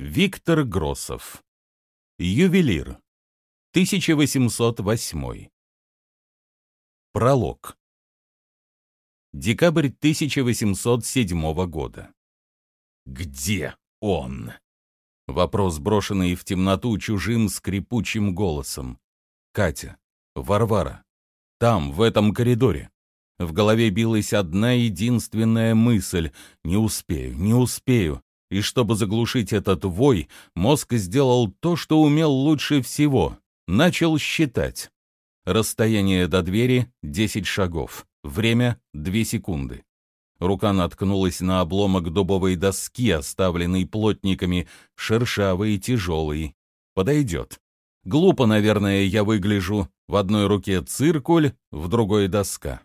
Виктор Гроссов. Ювелир. 1808. Пролог. Декабрь 1807 года. Где он? Вопрос, брошенный в темноту чужим скрипучим голосом. Катя. Варвара. Там, в этом коридоре. В голове билась одна единственная мысль. Не успею, не успею. И чтобы заглушить этот вой, мозг сделал то, что умел лучше всего. Начал считать. Расстояние до двери — 10 шагов. Время — 2 секунды. Рука наткнулась на обломок дубовой доски, оставленный плотниками, шершавый и тяжелый. Подойдет. Глупо, наверное, я выгляжу. В одной руке циркуль, в другой доска.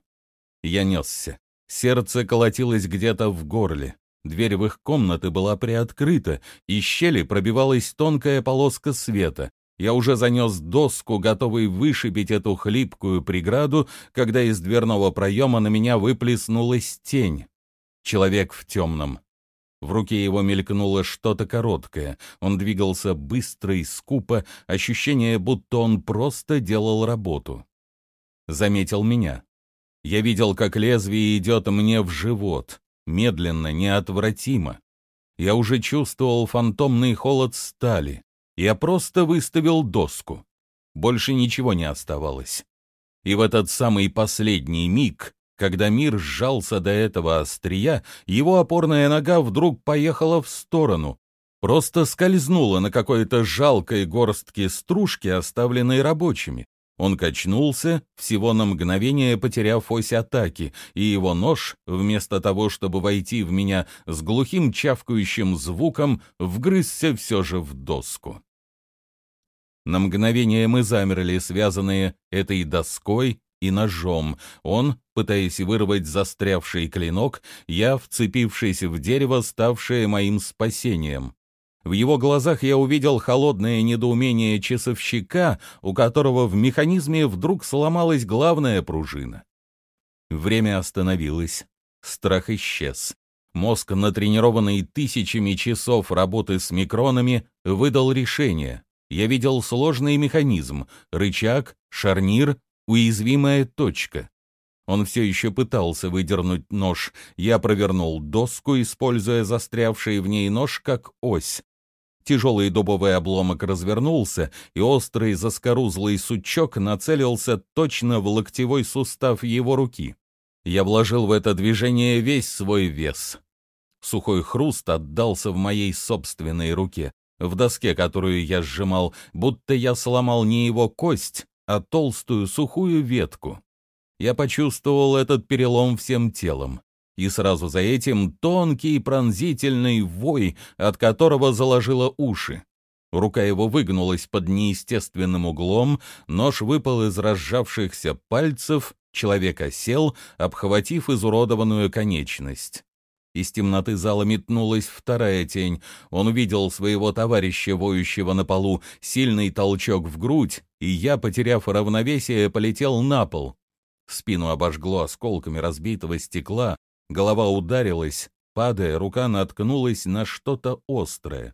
Я несся. Сердце колотилось где-то в горле. Дверь в их комнаты была приоткрыта, из щели пробивалась тонкая полоска света. Я уже занес доску, готовый вышибить эту хлипкую преграду, когда из дверного проема на меня выплеснулась тень. Человек в темном. В руке его мелькнуло что-то короткое. Он двигался быстро и скупо, ощущение, будто он просто делал работу. Заметил меня. Я видел, как лезвие идет мне в живот медленно, неотвратимо. Я уже чувствовал фантомный холод стали. Я просто выставил доску. Больше ничего не оставалось. И в этот самый последний миг, когда мир сжался до этого острия, его опорная нога вдруг поехала в сторону, просто скользнула на какой-то жалкой горстке стружки, оставленной рабочими. Он качнулся, всего на мгновение потеряв ось атаки, и его нож, вместо того, чтобы войти в меня с глухим чавкающим звуком, вгрызся все же в доску. На мгновение мы замерли, связанные этой доской и ножом. Он, пытаясь вырвать застрявший клинок, я, вцепившись в дерево, ставшее моим спасением. В его глазах я увидел холодное недоумение часовщика, у которого в механизме вдруг сломалась главная пружина. Время остановилось. Страх исчез. Мозг, натренированный тысячами часов работы с микронами, выдал решение. Я видел сложный механизм, рычаг, шарнир, уязвимая точка. Он все еще пытался выдернуть нож. Я провернул доску, используя застрявший в ней нож как ось. Тяжелый дубовый обломок развернулся, и острый заскорузлый сучок нацелился точно в локтевой сустав его руки. Я вложил в это движение весь свой вес. Сухой хруст отдался в моей собственной руке, в доске, которую я сжимал, будто я сломал не его кость, а толстую сухую ветку. Я почувствовал этот перелом всем телом и сразу за этим тонкий пронзительный вой, от которого заложило уши. Рука его выгнулась под неестественным углом, нож выпал из разжавшихся пальцев, человек осел, обхватив изуродованную конечность. Из темноты зала метнулась вторая тень. Он увидел своего товарища, воющего на полу, сильный толчок в грудь, и я, потеряв равновесие, полетел на пол. Спину обожгло осколками разбитого стекла, Голова ударилась, падая, рука наткнулась на что-то острое.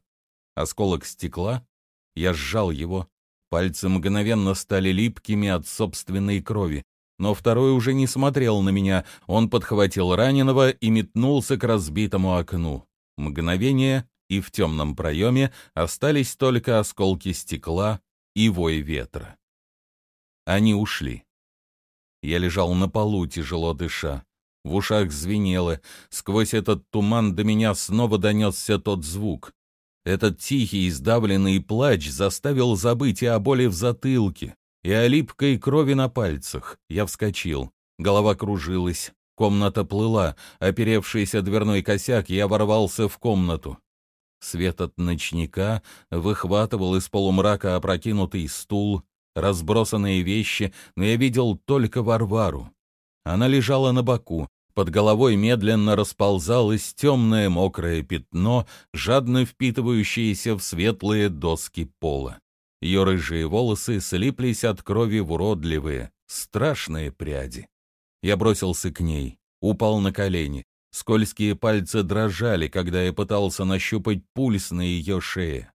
Осколок стекла, я сжал его, пальцы мгновенно стали липкими от собственной крови. Но второй уже не смотрел на меня, он подхватил раненого и метнулся к разбитому окну. Мгновение, и в темном проеме остались только осколки стекла и вой ветра. Они ушли. Я лежал на полу, тяжело дыша. В ушах звенело. Сквозь этот туман до меня снова донесся тот звук. Этот тихий, издавленный плач заставил забыть и о боли в затылке, и о липкой крови на пальцах. Я вскочил. Голова кружилась. Комната плыла. Оперевшийся дверной косяк, я ворвался в комнату. Свет от ночника выхватывал из полумрака опрокинутый стул, разбросанные вещи, но я видел только Варвару. Она лежала на боку, под головой медленно расползалось темное мокрое пятно, жадно впитывающееся в светлые доски пола. Ее рыжие волосы слиплись от крови в уродливые, страшные пряди. Я бросился к ней, упал на колени. Скользкие пальцы дрожали, когда я пытался нащупать пульс на ее шее.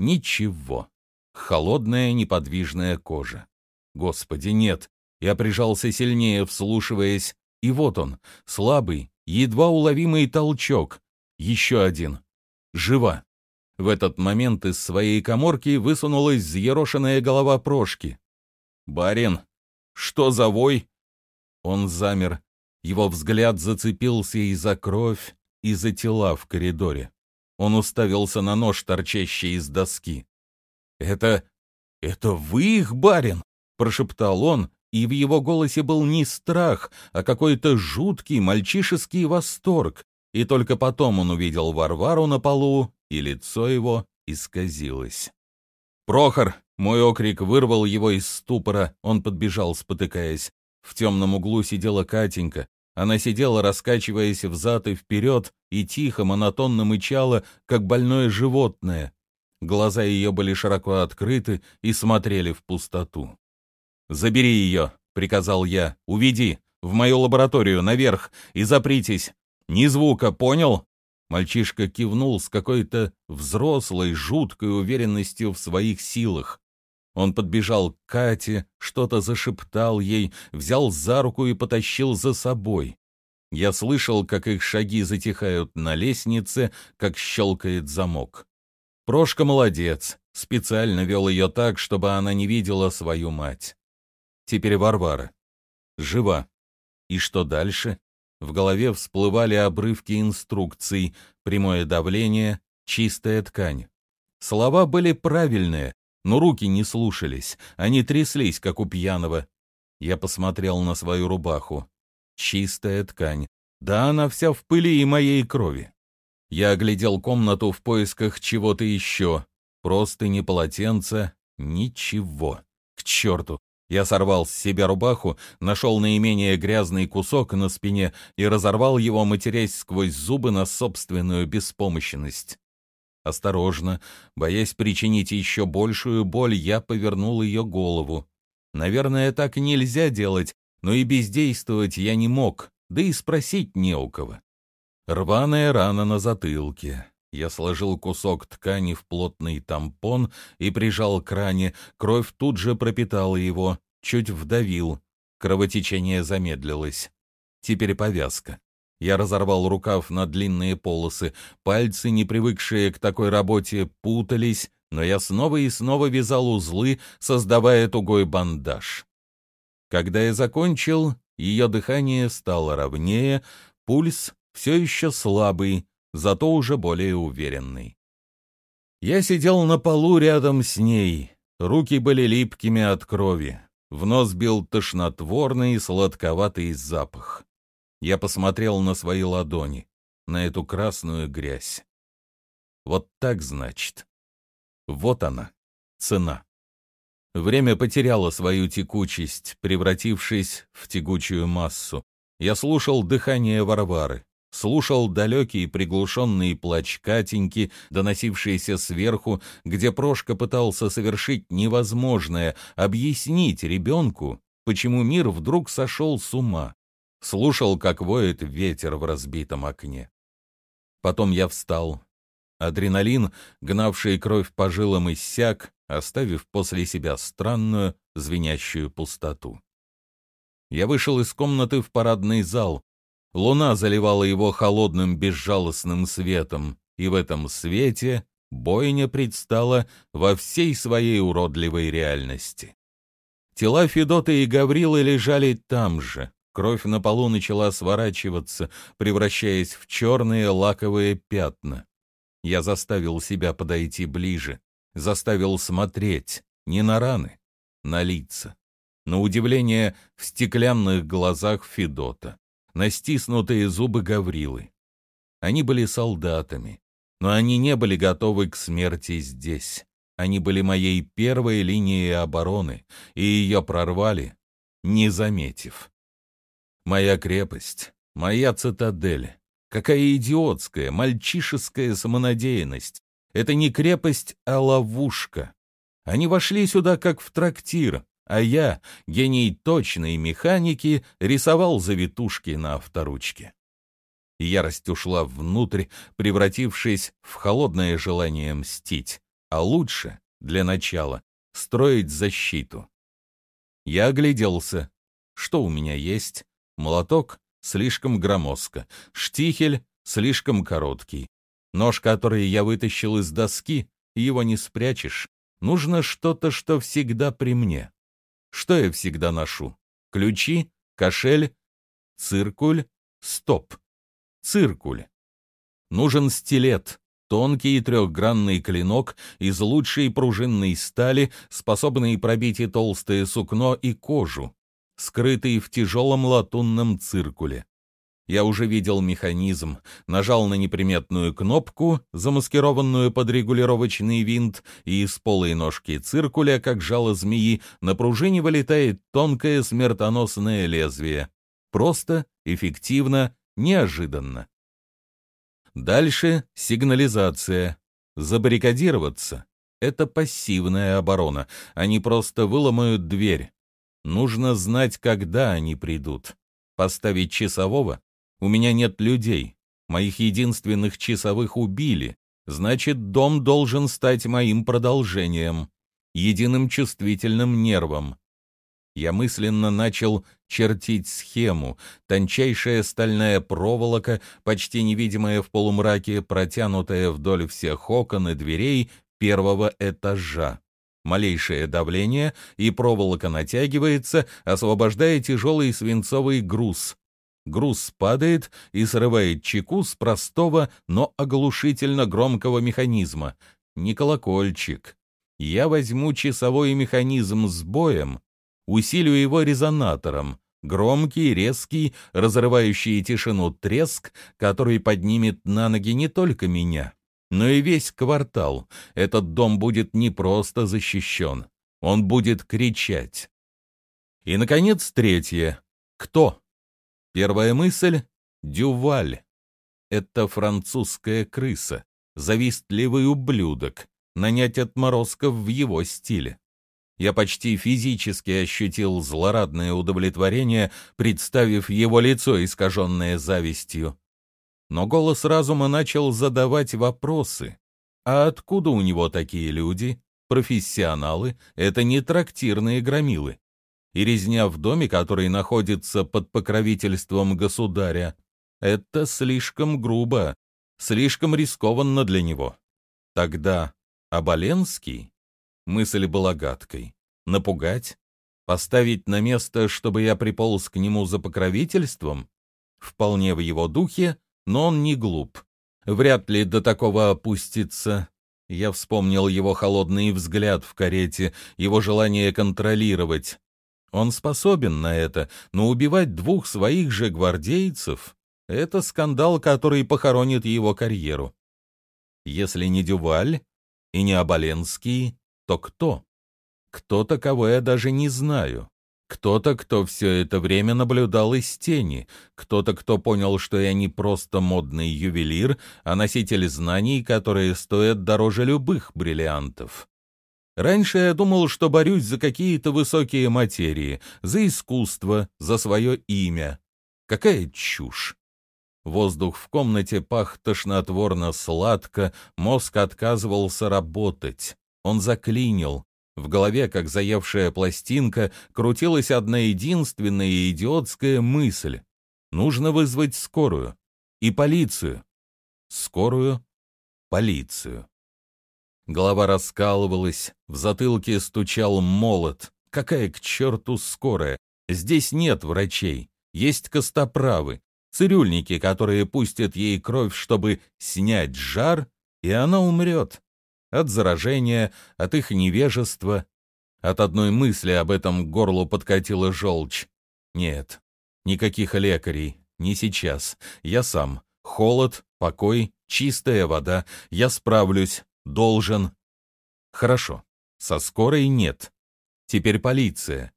Ничего. Холодная неподвижная кожа. Господи, нет. Я прижался сильнее, вслушиваясь. И вот он, слабый, едва уловимый толчок. Еще один. Жива. В этот момент из своей коморки высунулась взъерошенная голова Прошки. «Барин, что за вой?» Он замер. Его взгляд зацепился и за кровь, и за тела в коридоре. Он уставился на нож, торчащий из доски. «Это... это вы их, барин?» — прошептал он, и в его голосе был не страх, а какой-то жуткий мальчишеский восторг. И только потом он увидел Варвару на полу, и лицо его исказилось. «Прохор!» — мой окрик вырвал его из ступора, он подбежал, спотыкаясь. В темном углу сидела Катенька. Она сидела, раскачиваясь взад и вперед, и тихо, монотонно мычала, как больное животное. Глаза ее были широко открыты и смотрели в пустоту. «Забери ее», — приказал я, — «уведи, в мою лабораторию, наверх, и запритесь. Ни звука, понял?» Мальчишка кивнул с какой-то взрослой, жуткой уверенностью в своих силах. Он подбежал к Кате, что-то зашептал ей, взял за руку и потащил за собой. Я слышал, как их шаги затихают на лестнице, как щелкает замок. Прошка молодец, специально вел ее так, чтобы она не видела свою мать. Теперь Варвара. Жива. И что дальше? В голове всплывали обрывки инструкций, прямое давление, чистая ткань. Слова были правильные, но руки не слушались, они тряслись, как у пьяного. Я посмотрел на свою рубаху. Чистая ткань. Да она вся в пыли и моей крови. Я оглядел комнату в поисках чего-то еще. Просто не полотенца, ничего. К черту, я сорвал с себя рубаху, нашел наименее грязный кусок на спине и разорвал его, матерясь сквозь зубы на собственную беспомощность. Осторожно, боясь причинить еще большую боль, я повернул ее голову. Наверное, так нельзя делать, но и бездействовать я не мог, да и спросить не у кого. Рваная рана на затылке. Я сложил кусок ткани в плотный тампон и прижал к ране, кровь тут же пропитала его, чуть вдавил, кровотечение замедлилось. Теперь повязка. Я разорвал рукав на длинные полосы, пальцы, не привыкшие к такой работе, путались, но я снова и снова вязал узлы, создавая тугой бандаж. Когда я закончил, ее дыхание стало ровнее, пульс все еще слабый, зато уже более уверенный. Я сидел на полу рядом с ней, руки были липкими от крови, в нос бил тошнотворный и сладковатый запах. Я посмотрел на свои ладони, на эту красную грязь. Вот так, значит. Вот она, цена. Время потеряло свою текучесть, превратившись в тягучую массу. Я слушал дыхание Варвары слушал далекий приглушенный плач Катеньки, доносившийся сверху, где Прошка пытался совершить невозможное, объяснить ребенку, почему мир вдруг сошел с ума. Слушал, как воет ветер в разбитом окне. Потом я встал. Адреналин, гнавший кровь по жилам, иссяк, оставив после себя странную, звенящую пустоту. Я вышел из комнаты в парадный зал, Луна заливала его холодным безжалостным светом, и в этом свете бойня предстала во всей своей уродливой реальности. Тела Федота и Гаврилы лежали там же. Кровь на полу начала сворачиваться, превращаясь в черные лаковые пятна. Я заставил себя подойти ближе, заставил смотреть не на раны, на лица. На удивление в стеклянных глазах Федота на стиснутые зубы Гаврилы. Они были солдатами, но они не были готовы к смерти здесь. Они были моей первой линией обороны, и ее прорвали, не заметив. Моя крепость, моя цитадель. Какая идиотская, мальчишеская самонадеянность. Это не крепость, а ловушка. Они вошли сюда как в трактир, а я, гений точной механики, рисовал завитушки на авторучке. Ярость ушла внутрь, превратившись в холодное желание мстить. А лучше, для начала, строить защиту. Я огляделся. Что у меня есть? Молоток слишком громоздко, штихель слишком короткий. Нож, который я вытащил из доски, его не спрячешь. Нужно что-то, что всегда при мне. Что я всегда ношу? Ключи, кошель, циркуль, стоп. Циркуль. Нужен стилет, тонкий трехгранный клинок из лучшей пружинной стали, способный пробить и толстое сукно, и кожу, скрытый в тяжелом латунном циркуле. Я уже видел механизм, нажал на неприметную кнопку, замаскированную под регулировочный винт, и из полой ножки циркуля, как жало змеи, на пружине вылетает тонкое смертоносное лезвие. Просто, эффективно, неожиданно. Дальше сигнализация. Забаррикадироваться — это пассивная оборона. Они просто выломают дверь. Нужно знать, когда они придут. Поставить часового у меня нет людей. Моих единственных часовых убили. Значит, дом должен стать моим продолжением, единым чувствительным нервом. Я мысленно начал чертить схему. Тончайшая стальная проволока, почти невидимая в полумраке, протянутая вдоль всех окон и дверей первого этажа. Малейшее давление, и проволока натягивается, освобождая тяжелый свинцовый груз. Груз падает и срывает чеку с простого, но оглушительно громкого механизма. Не колокольчик. Я возьму часовой механизм с боем, усилю его резонатором. Громкий, резкий, разрывающий тишину треск, который поднимет на ноги не только меня, но и весь квартал. Этот дом будет не просто защищен, он будет кричать. И, наконец, третье. Кто? Первая мысль — Дюваль. Это французская крыса, завистливый ублюдок, нанять отморозков в его стиле. Я почти физически ощутил злорадное удовлетворение, представив его лицо, искаженное завистью. Но голос разума начал задавать вопросы. А откуда у него такие люди? Профессионалы — это не трактирные громилы и резня в доме, который находится под покровительством государя. Это слишком грубо, слишком рискованно для него. Тогда Оболенский? Мысль была гадкой. Напугать? Поставить на место, чтобы я приполз к нему за покровительством? Вполне в его духе, но он не глуп. Вряд ли до такого опустится. Я вспомнил его холодный взгляд в карете, его желание контролировать. Он способен на это, но убивать двух своих же гвардейцев — это скандал, который похоронит его карьеру. Если не Дюваль и не Оболенский, то кто? Кто-то, кого я даже не знаю. Кто-то, кто все это время наблюдал из тени, кто-то, кто понял, что я не просто модный ювелир, а носитель знаний, которые стоят дороже любых бриллиантов. Раньше я думал, что борюсь за какие-то высокие материи, за искусство, за свое имя. Какая чушь! Воздух в комнате пах тошнотворно сладко, мозг отказывался работать. Он заклинил. В голове, как заевшая пластинка, крутилась одна единственная идиотская мысль. Нужно вызвать скорую. И полицию. Скорую, полицию. Голова раскалывалась, в затылке стучал молот. Какая к черту скорая? Здесь нет врачей, есть костоправы, цирюльники, которые пустят ей кровь, чтобы снять жар, и она умрет. От заражения, от их невежества. От одной мысли об этом горлу подкатила желчь. Нет, никаких лекарей, не сейчас. Я сам. Холод, покой, чистая вода. Я справлюсь, Должен. Хорошо. Со скорой нет. Теперь полиция.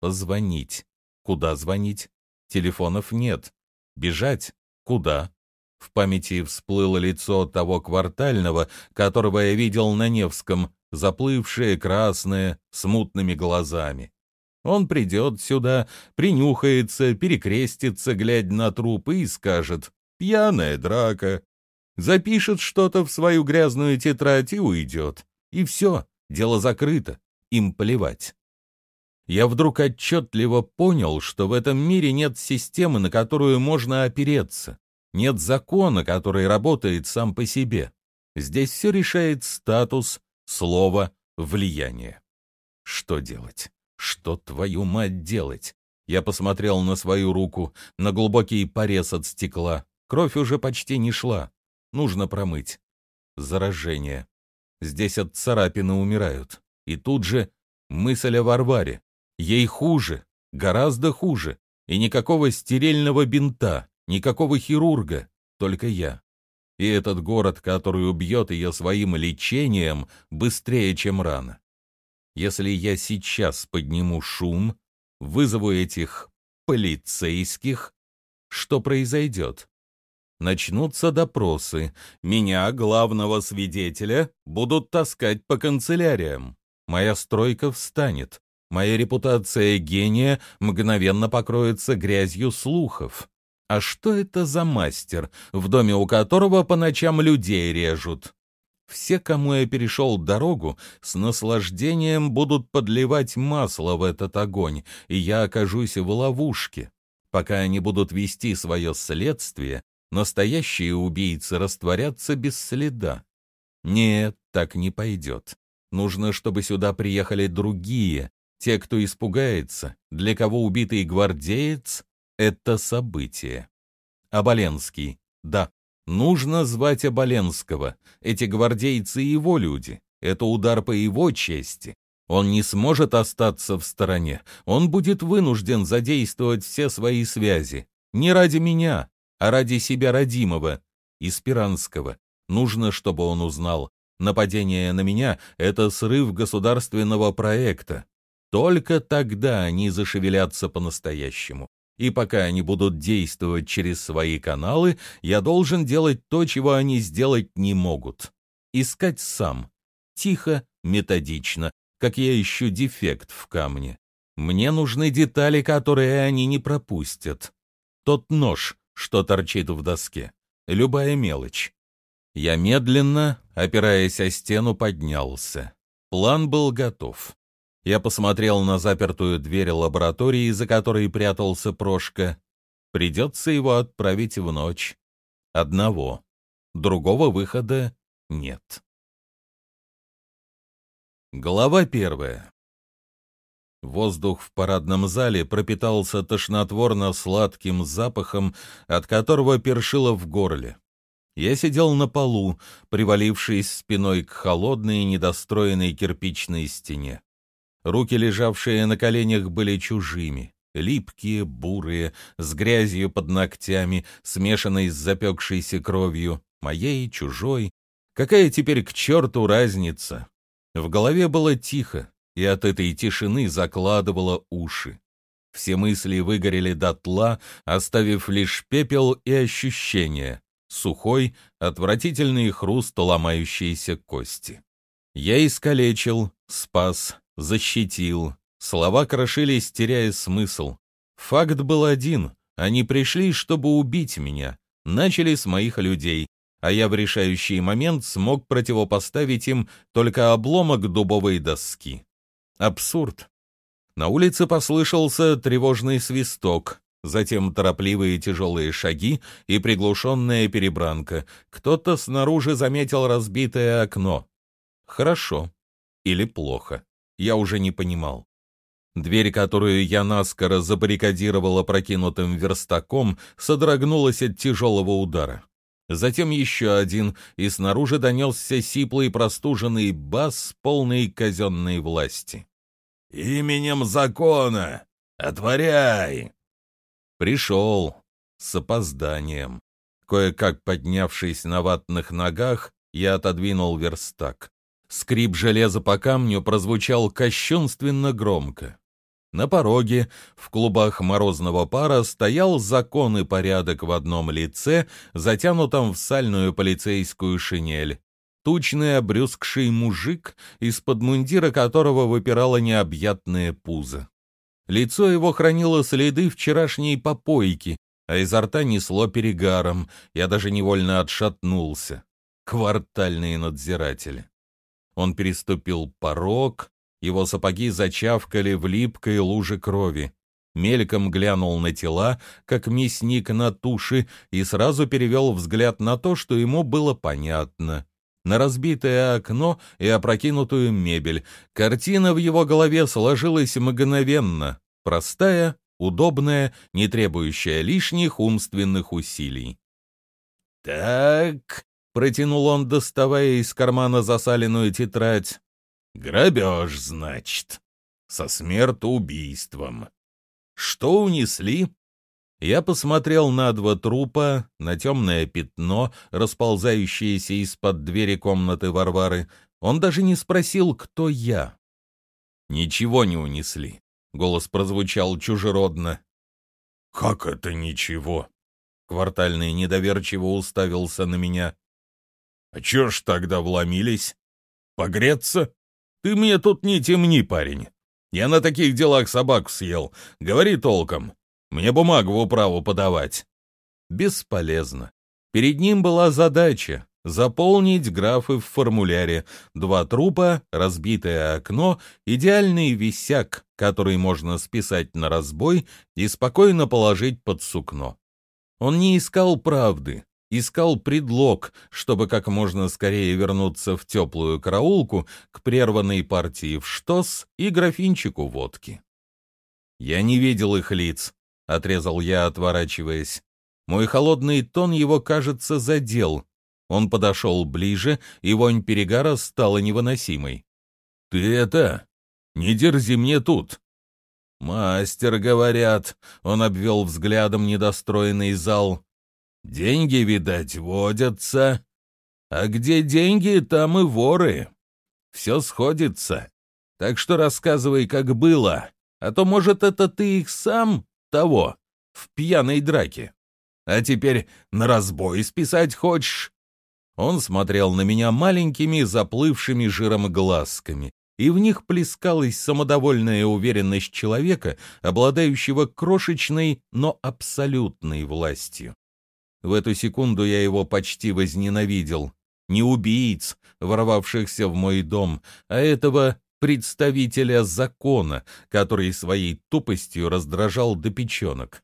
Позвонить. Куда звонить? Телефонов нет. Бежать? Куда? В памяти всплыло лицо того квартального, которого я видел на Невском, заплывшее красное, с мутными глазами. Он придет сюда, принюхается, перекрестится, глядя на трупы, и скажет Пьяная драка. Запишет что-то в свою грязную тетрадь и уйдет. И все, дело закрыто. Им плевать. Я вдруг отчетливо понял, что в этом мире нет системы, на которую можно опереться. Нет закона, который работает сам по себе. Здесь все решает статус, слово, влияние. Что делать? Что, твою мать, делать? Я посмотрел на свою руку, на глубокий порез от стекла. Кровь уже почти не шла. Нужно промыть. Заражение. Здесь от царапины умирают. И тут же мысль о Варваре. Ей хуже, гораздо хуже. И никакого стерильного бинта, никакого хирурга, только я. И этот город, который убьет ее своим лечением быстрее, чем рано. Если я сейчас подниму шум, вызову этих полицейских, что произойдет? Начнутся допросы. Меня, главного свидетеля, будут таскать по канцеляриям. Моя стройка встанет. Моя репутация гения мгновенно покроется грязью слухов. А что это за мастер, в доме у которого по ночам людей режут? Все, кому я перешел дорогу, с наслаждением будут подливать масло в этот огонь, и я окажусь в ловушке. Пока они будут вести свое следствие, настоящие убийцы растворятся без следа. Нет, так не пойдет. Нужно, чтобы сюда приехали другие, те, кто испугается, для кого убитый гвардеец — это событие. Оболенский, да, Нужно звать Оболенского. Эти гвардейцы его люди. Это удар по его чести. Он не сможет остаться в стороне. Он будет вынужден задействовать все свои связи. Не ради меня, а ради себя родимого, Испиранского. Нужно, чтобы он узнал. Нападение на меня — это срыв государственного проекта. Только тогда они зашевелятся по-настоящему и пока они будут действовать через свои каналы, я должен делать то, чего они сделать не могут. Искать сам. Тихо, методично, как я ищу дефект в камне. Мне нужны детали, которые они не пропустят. Тот нож, что торчит в доске. Любая мелочь. Я медленно, опираясь о стену, поднялся. План был готов. Я посмотрел на запертую дверь лаборатории, за которой прятался Прошка. Придется его отправить в ночь. Одного. Другого выхода нет. Глава первая. Воздух в парадном зале пропитался тошнотворно-сладким запахом, от которого першило в горле. Я сидел на полу, привалившись спиной к холодной недостроенной кирпичной стене. Руки, лежавшие на коленях, были чужими. Липкие, бурые, с грязью под ногтями, смешанной с запекшейся кровью, моей, чужой. Какая теперь к черту разница? В голове было тихо, и от этой тишины закладывало уши. Все мысли выгорели дотла, оставив лишь пепел и ощущение. Сухой, отвратительный хруст ломающейся кости. Я искалечил, спас, защитил. Слова крошились, теряя смысл. Факт был один. Они пришли, чтобы убить меня. Начали с моих людей. А я в решающий момент смог противопоставить им только обломок дубовой доски. Абсурд. На улице послышался тревожный свисток, затем торопливые тяжелые шаги и приглушенная перебранка. Кто-то снаружи заметил разбитое окно. Хорошо или плохо я уже не понимал. Дверь, которую я наскоро забаррикадировал опрокинутым верстаком, содрогнулась от тяжелого удара. Затем еще один, и снаружи донесся сиплый простуженный бас, полный казенной власти. «Именем закона! Отворяй!» Пришел с опозданием. Кое-как поднявшись на ватных ногах, я отодвинул верстак. Скрип железа по камню прозвучал кощунственно громко. На пороге, в клубах морозного пара, стоял закон и порядок в одном лице, затянутом в сальную полицейскую шинель. Тучный обрюзгший мужик, из-под мундира которого выпирало необъятное пузо. Лицо его хранило следы вчерашней попойки, а изо рта несло перегаром, я даже невольно отшатнулся. Квартальные надзиратели. Он переступил порог, его сапоги зачавкали в липкой луже крови. Мельком глянул на тела, как мясник на туши, и сразу перевел взгляд на то, что ему было понятно. На разбитое окно и опрокинутую мебель. Картина в его голове сложилась мгновенно. Простая, удобная, не требующая лишних умственных усилий. «Так», — протянул он, доставая из кармана засаленную тетрадь, — «грабеж, значит, со смертоубийством. Что унесли?» Я посмотрел на два трупа, на темное пятно, расползающееся из-под двери комнаты Варвары. Он даже не спросил, кто я. «Ничего не унесли. Голос прозвучал чужеродно. «Как это ничего?» Квартальный недоверчиво уставился на меня. «А чё ж тогда вломились? Погреться? Ты мне тут не темни, парень. Я на таких делах собаку съел. Говори толком. Мне бумагу в управу подавать». Бесполезно. Перед ним была задача Заполнить графы в формуляре. Два трупа, разбитое окно, идеальный висяк, который можно списать на разбой и спокойно положить под сукно. Он не искал правды, искал предлог, чтобы как можно скорее вернуться в теплую караулку к прерванной партии в штос и графинчику водки. «Я не видел их лиц», — отрезал я, отворачиваясь. Мой холодный тон его, кажется, задел, он подошел ближе, и вонь перегара стала невыносимой. «Ты это... Не дерзи мне тут!» «Мастер, говорят», — он обвел взглядом недостроенный зал. «Деньги, видать, водятся. А где деньги, там и воры. Все сходится. Так что рассказывай, как было, а то, может, это ты их сам того, в пьяной драке. А теперь на разбой списать хочешь?» Он смотрел на меня маленькими, заплывшими жиром глазками, и в них плескалась самодовольная уверенность человека, обладающего крошечной, но абсолютной властью. В эту секунду я его почти возненавидел. Не убийц, ворвавшихся в мой дом, а этого представителя закона, который своей тупостью раздражал до печенок.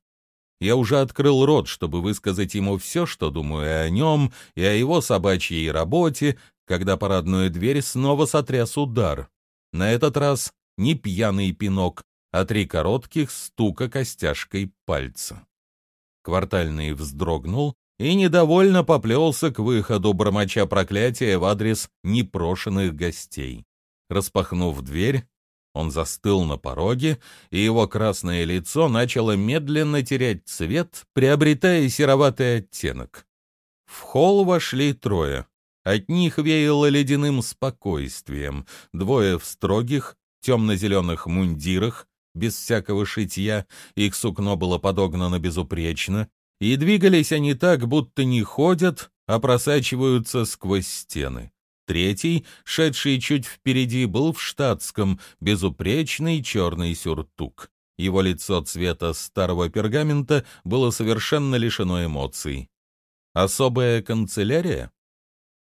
Я уже открыл рот, чтобы высказать ему все, что думаю о нем и о его собачьей работе, когда парадную дверь снова сотряс удар. На этот раз не пьяный пинок, а три коротких стука костяшкой пальца. Квартальный вздрогнул и недовольно поплелся к выходу, бормоча проклятия в адрес непрошенных гостей. Распахнув дверь, он застыл на пороге, и его красное лицо начало медленно терять цвет, приобретая сероватый оттенок. В холл вошли трое. От них веяло ледяным спокойствием. Двое в строгих, темно-зеленых мундирах, без всякого шитья, их сукно было подогнано безупречно, и двигались они так, будто не ходят, а просачиваются сквозь стены. Третий, шедший чуть впереди, был в штатском, безупречный черный сюртук. Его лицо цвета старого пергамента было совершенно лишено эмоций. Особая канцелярия?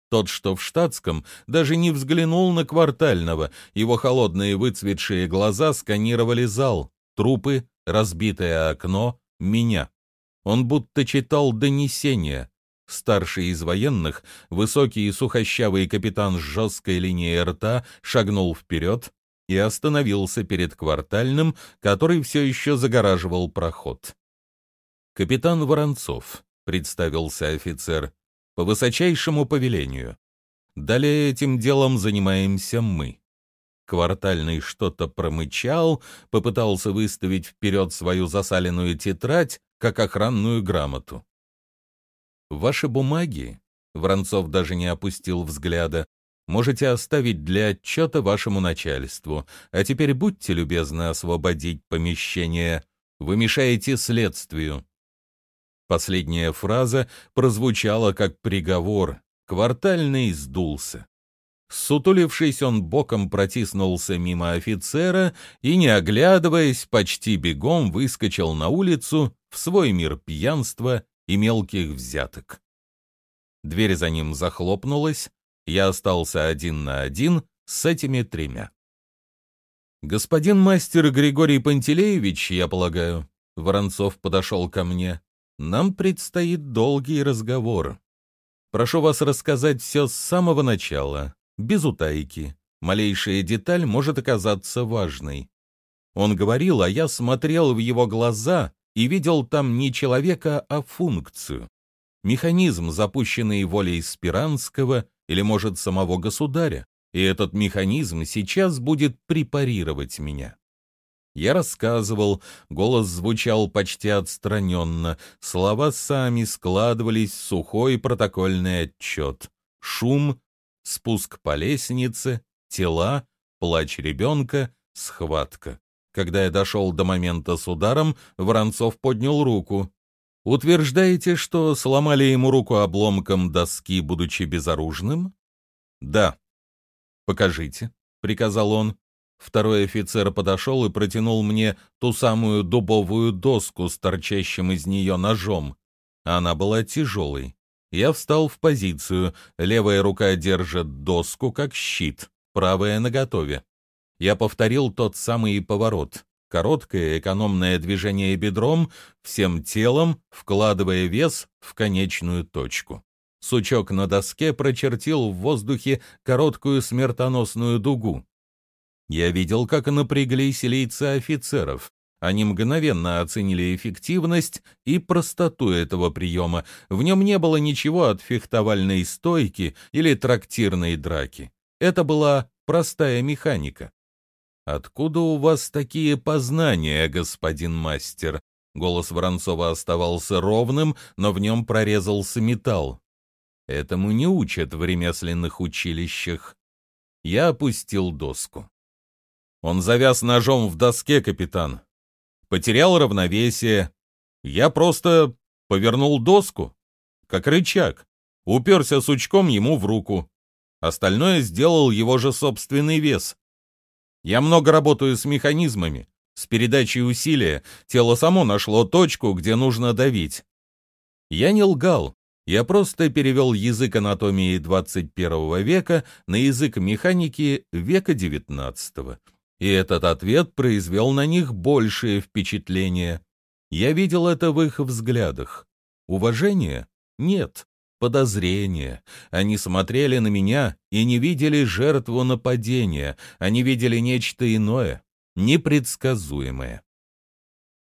Тот, что в штатском, даже не взглянул на квартального, его холодные выцветшие глаза сканировали зал, трупы, разбитое окно, меня. Он будто читал донесение, Старший из военных, высокий и сухощавый капитан с жесткой линией рта, шагнул вперед и остановился перед квартальным, который все еще загораживал проход. «Капитан Воронцов», — представился офицер, — «по высочайшему повелению. Далее этим делом занимаемся мы». Квартальный что-то промычал, попытался выставить вперед свою засаленную тетрадь, как охранную грамоту. Ваши бумаги, Воронцов даже не опустил взгляда, можете оставить для отчета вашему начальству, а теперь будьте любезны освободить помещение. Вы мешаете следствию. Последняя фраза прозвучала как приговор. Квартальный сдулся. Сутулившись, он боком протиснулся мимо офицера и, не оглядываясь, почти бегом выскочил на улицу в свой мир пьянства и мелких взяток. Дверь за ним захлопнулась, я остался один на один с этими тремя. «Господин мастер Григорий Пантелеевич, я полагаю», — Воронцов подошел ко мне, — «нам предстоит долгий разговор. Прошу вас рассказать все с самого начала, без утайки. Малейшая деталь может оказаться важной». Он говорил, а я смотрел в его глаза и видел там не человека, а функцию. Механизм, запущенный волей Спиранского или, может, самого государя и этот механизм сейчас будет препарировать меня. Я рассказывал, голос звучал почти отстраненно, слова сами складывались в сухой протокольный отчет. Шум, спуск по лестнице, тела, плач ребенка, схватка. Когда я дошел до момента с ударом, Воронцов поднял руку. «Утверждаете, что сломали ему руку обломком доски, будучи безоружным?» «Да», «Покажите», — приказал он. Второй офицер подошел и протянул мне ту самую дубовую доску с торчащим из нее ножом. Она была тяжелой. Я встал в позицию, левая рука держит доску как щит, правая наготове. Я повторил тот самый поворот. Короткое экономное движение бедром, всем телом, вкладывая вес в конечную точку. Сучок на доске прочертил в воздухе короткую смертоносную дугу. Я видел, как напряглись лица офицеров. Они мгновенно оценили эффективность и простоту этого приема. В нем не было ничего от фехтовальной стойки или трактирной драки. Это была простая механика. «Откуда у вас такие познания, господин мастер?» Голос Воронцова оставался ровным, но в нем прорезался металл. Этому не учат в ремесленных училищах. Я опустил доску. Он завяз ножом в доске, капитан. Потерял равновесие. Я просто повернул доску, как рычаг. Уперся сучком ему в руку. Остальное сделал его же собственный вес. Я много работаю с механизмами. С передачей усилия тело само нашло точку, где нужно давить. Я не лгал. Я просто перевел язык анатомии 21 века на язык механики века 19 и этот ответ произвел на них большее впечатление. Я видел это в их взглядах. Уважение? Нет. Подозрение. Они смотрели на меня и не видели жертву нападения, они видели нечто иное, непредсказуемое.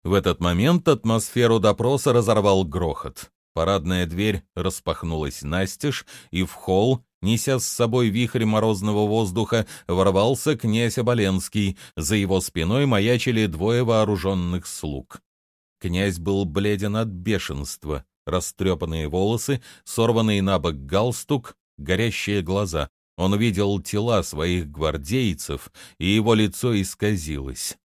В этот момент атмосферу допроса разорвал грохот. Парадная дверь распахнулась настежь, и в холл, неся с собой вихрь морозного воздуха, ворвался князь Оболенский. За его спиной маячили двое вооруженных слуг. Князь был бледен от бешенства, растрепанные волосы, сорванный на бок галстук, горящие глаза. Он увидел тела своих гвардейцев, и его лицо исказилось.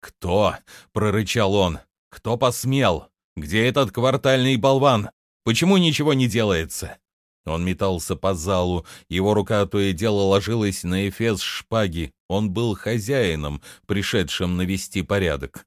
«Кто?» — прорычал он. «Кто посмел? Где этот квартальный болван? Почему ничего не делается?» Он метался по залу, его рука то и дело ложилась на эфес шпаги. Он был хозяином, пришедшим навести порядок.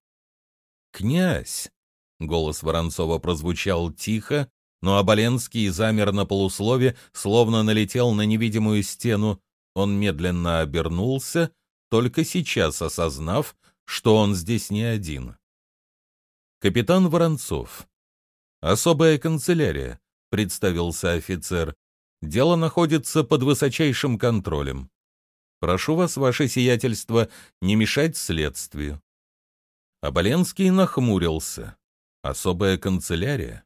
«Князь!» — голос Воронцова прозвучал тихо, но Оболенский замер на полуслове, словно налетел на невидимую стену. Он медленно обернулся, только сейчас осознав, что он здесь не один. Капитан Воронцов. Особая канцелярия, представился офицер. Дело находится под высочайшим контролем. Прошу вас, ваше сиятельство, не мешать следствию. Оболенский нахмурился. Особая канцелярия?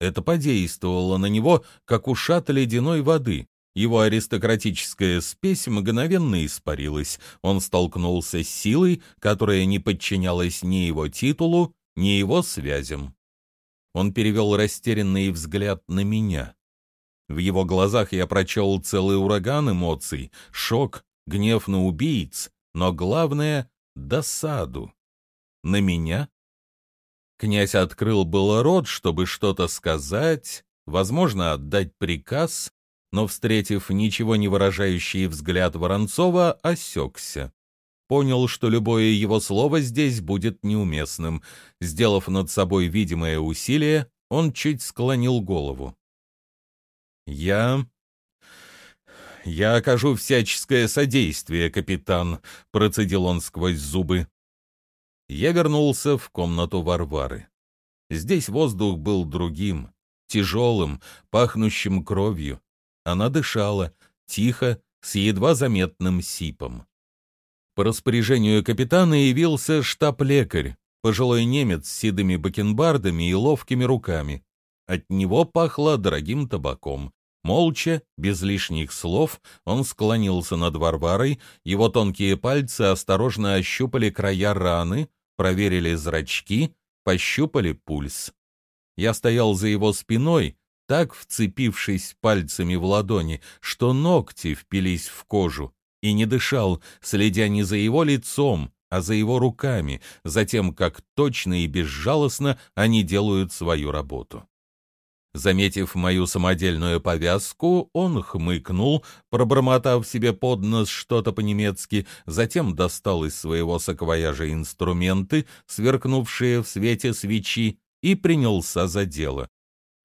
Это подействовало на него, как ушат ледяной воды. Его аристократическая спесь мгновенно испарилась. Он столкнулся с силой, которая не подчинялась ни его титулу, не его связям. Он перевел растерянный взгляд на меня. В его глазах я прочел целый ураган эмоций, шок, гнев на убийц, но главное — досаду. На меня? Князь открыл было рот, чтобы что-то сказать, возможно, отдать приказ, но, встретив ничего не выражающий взгляд Воронцова, осекся. понял, что любое его слово здесь будет неуместным. Сделав над собой видимое усилие, он чуть склонил голову. «Я... я окажу всяческое содействие, капитан», — процедил он сквозь зубы. Я вернулся в комнату Варвары. Здесь воздух был другим, тяжелым, пахнущим кровью. Она дышала, тихо, с едва заметным сипом. По распоряжению капитана явился штаб-лекарь, пожилой немец с седыми бакенбардами и ловкими руками. От него пахло дорогим табаком. Молча, без лишних слов, он склонился над Варварой, его тонкие пальцы осторожно ощупали края раны, проверили зрачки, пощупали пульс. Я стоял за его спиной, так вцепившись пальцами в ладони, что ногти впились в кожу, и не дышал, следя не за его лицом, а за его руками, за тем, как точно и безжалостно они делают свою работу. Заметив мою самодельную повязку, он хмыкнул, пробормотав себе под нос что-то по-немецки, затем достал из своего саквояжа инструменты, сверкнувшие в свете свечи, и принялся за дело.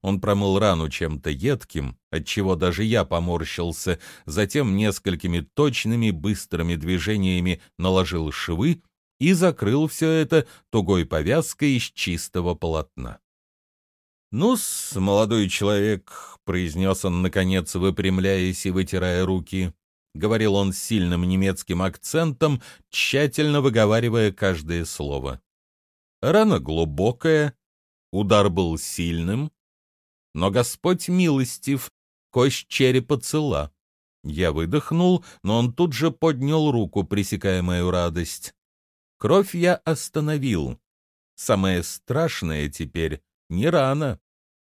Он промыл рану чем-то едким, отчего даже я поморщился, затем несколькими точными быстрыми движениями наложил швы и закрыл все это тугой повязкой из чистого полотна. «Ну-с, молодой человек», — произнес он, наконец, выпрямляясь и вытирая руки, — говорил он с сильным немецким акцентом, тщательно выговаривая каждое слово. «Рана глубокая, удар был сильным, но Господь милостив, кость черепа цела». Я выдохнул, но он тут же поднял руку, пресекая мою радость. Кровь я остановил. Самое страшное теперь не рана.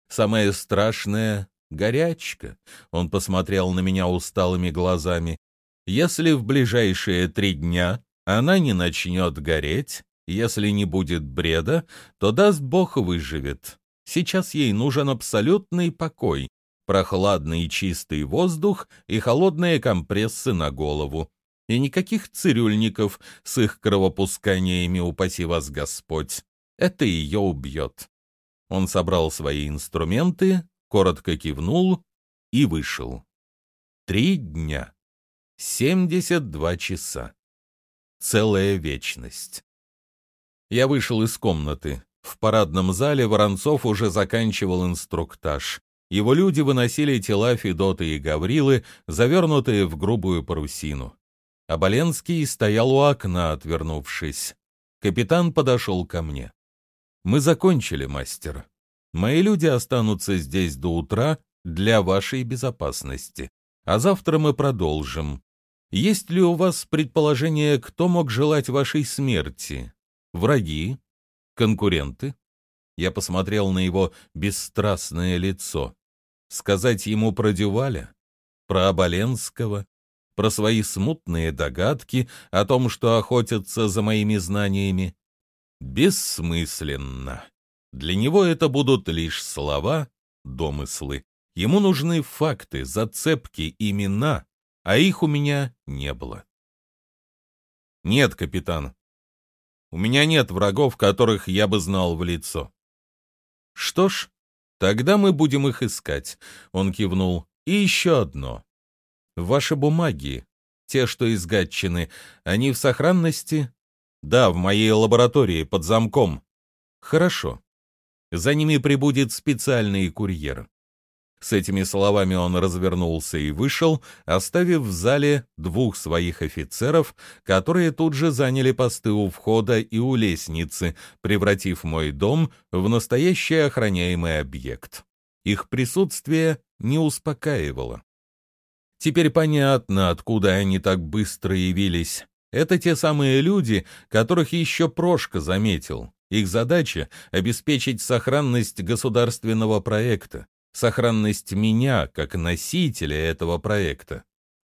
Самое страшное — горячка. Он посмотрел на меня усталыми глазами. Если в ближайшие три дня она не начнет гореть, если не будет бреда, то даст Бог выживет. Сейчас ей нужен абсолютный покой, прохладный и чистый воздух и холодные компрессы на голову. И никаких цирюльников с их кровопусканиями, упаси вас Господь. Это ее убьет. Он собрал свои инструменты, коротко кивнул и вышел. Три дня. Семьдесят два часа. Целая вечность. Я вышел из комнаты. В парадном зале Воронцов уже заканчивал инструктаж. Его люди выносили тела Федоты и Гаврилы, завернутые в грубую парусину. Оболенский стоял у окна, отвернувшись. Капитан подошел ко мне. Мы закончили, мастер. Мои люди останутся здесь до утра для вашей безопасности. А завтра мы продолжим. Есть ли у вас предположение, кто мог желать вашей смерти? Враги? Конкуренты? Я посмотрел на его бесстрастное лицо. Сказать ему про Дюваля? Про Оболенского? Про свои смутные догадки о том, что охотятся за моими знаниями? Бессмысленно. Для него это будут лишь слова, домыслы. Ему нужны факты, зацепки, имена, а их у меня не было. Нет, капитан. У меня нет врагов, которых я бы знал в лицо. Что ж, тогда мы будем их искать, он кивнул. И еще одно. Ваши бумаги, те, что из они в сохранности? Да, в моей лаборатории, под замком. Хорошо. За ними прибудет специальный курьер. С этими словами он развернулся и вышел, оставив в зале двух своих офицеров, которые тут же заняли посты у входа и у лестницы, превратив мой дом в настоящий охраняемый объект. Их присутствие не успокаивало. Теперь понятно, откуда они так быстро явились. Это те самые люди, которых еще Прошка заметил. Их задача — обеспечить сохранность государственного проекта, сохранность меня как носителя этого проекта.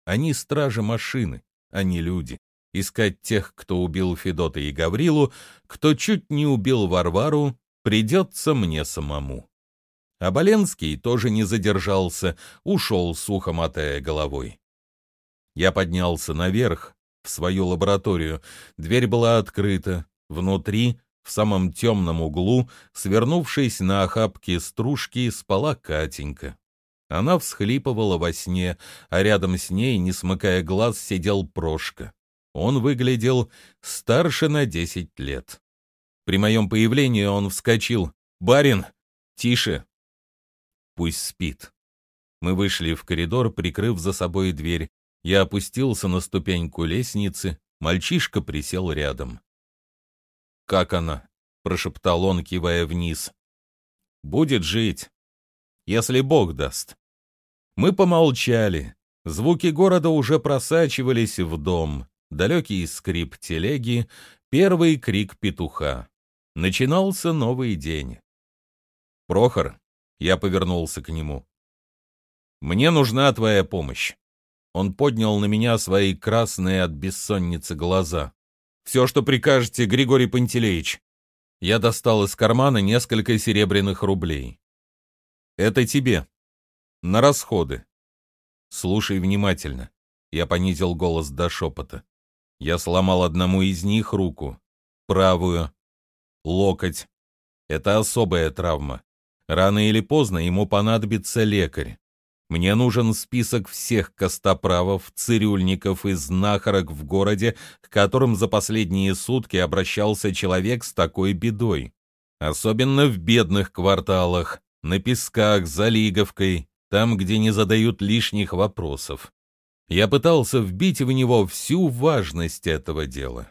Они стражи машины, они люди. Искать тех, кто убил Федота и Гаврилу, кто чуть не убил Варвару, придется мне самому. А Боленский тоже не задержался, ушел, сухо мотая головой. Я поднялся наверх, в свою лабораторию. Дверь была открыта. Внутри, в самом темном углу, свернувшись на охапке стружки, спала Катенька. Она всхлипывала во сне, а рядом с ней, не смыкая глаз, сидел Прошка. Он выглядел старше на десять лет. При моем появлении он вскочил. «Барин! Тише!» «Пусть спит». Мы вышли в коридор, прикрыв за собой дверь. Я опустился на ступеньку лестницы, мальчишка присел рядом. «Как она?» — прошептал он, кивая вниз. «Будет жить, если Бог даст». Мы помолчали. Звуки города уже просачивались в дом. Далекий скрип телеги, первый крик петуха. Начинался новый день. «Прохор», — я повернулся к нему, — «мне нужна твоя помощь». Он поднял на меня свои красные от бессонницы глаза. «Все, что прикажете, Григорий Пантелеич». Я достал из кармана несколько серебряных рублей. «Это тебе. На расходы. Слушай внимательно». Я понизил голос до шепота. Я сломал одному из них руку. Правую. Локоть. Это особая травма. Рано или поздно ему понадобится лекарь. Мне нужен список всех костоправов, цирюльников и знахарок в городе, к которым за последние сутки обращался человек с такой бедой. Особенно в бедных кварталах, на песках, за Лиговкой, там, где не задают лишних вопросов. Я пытался вбить в него всю важность этого дела.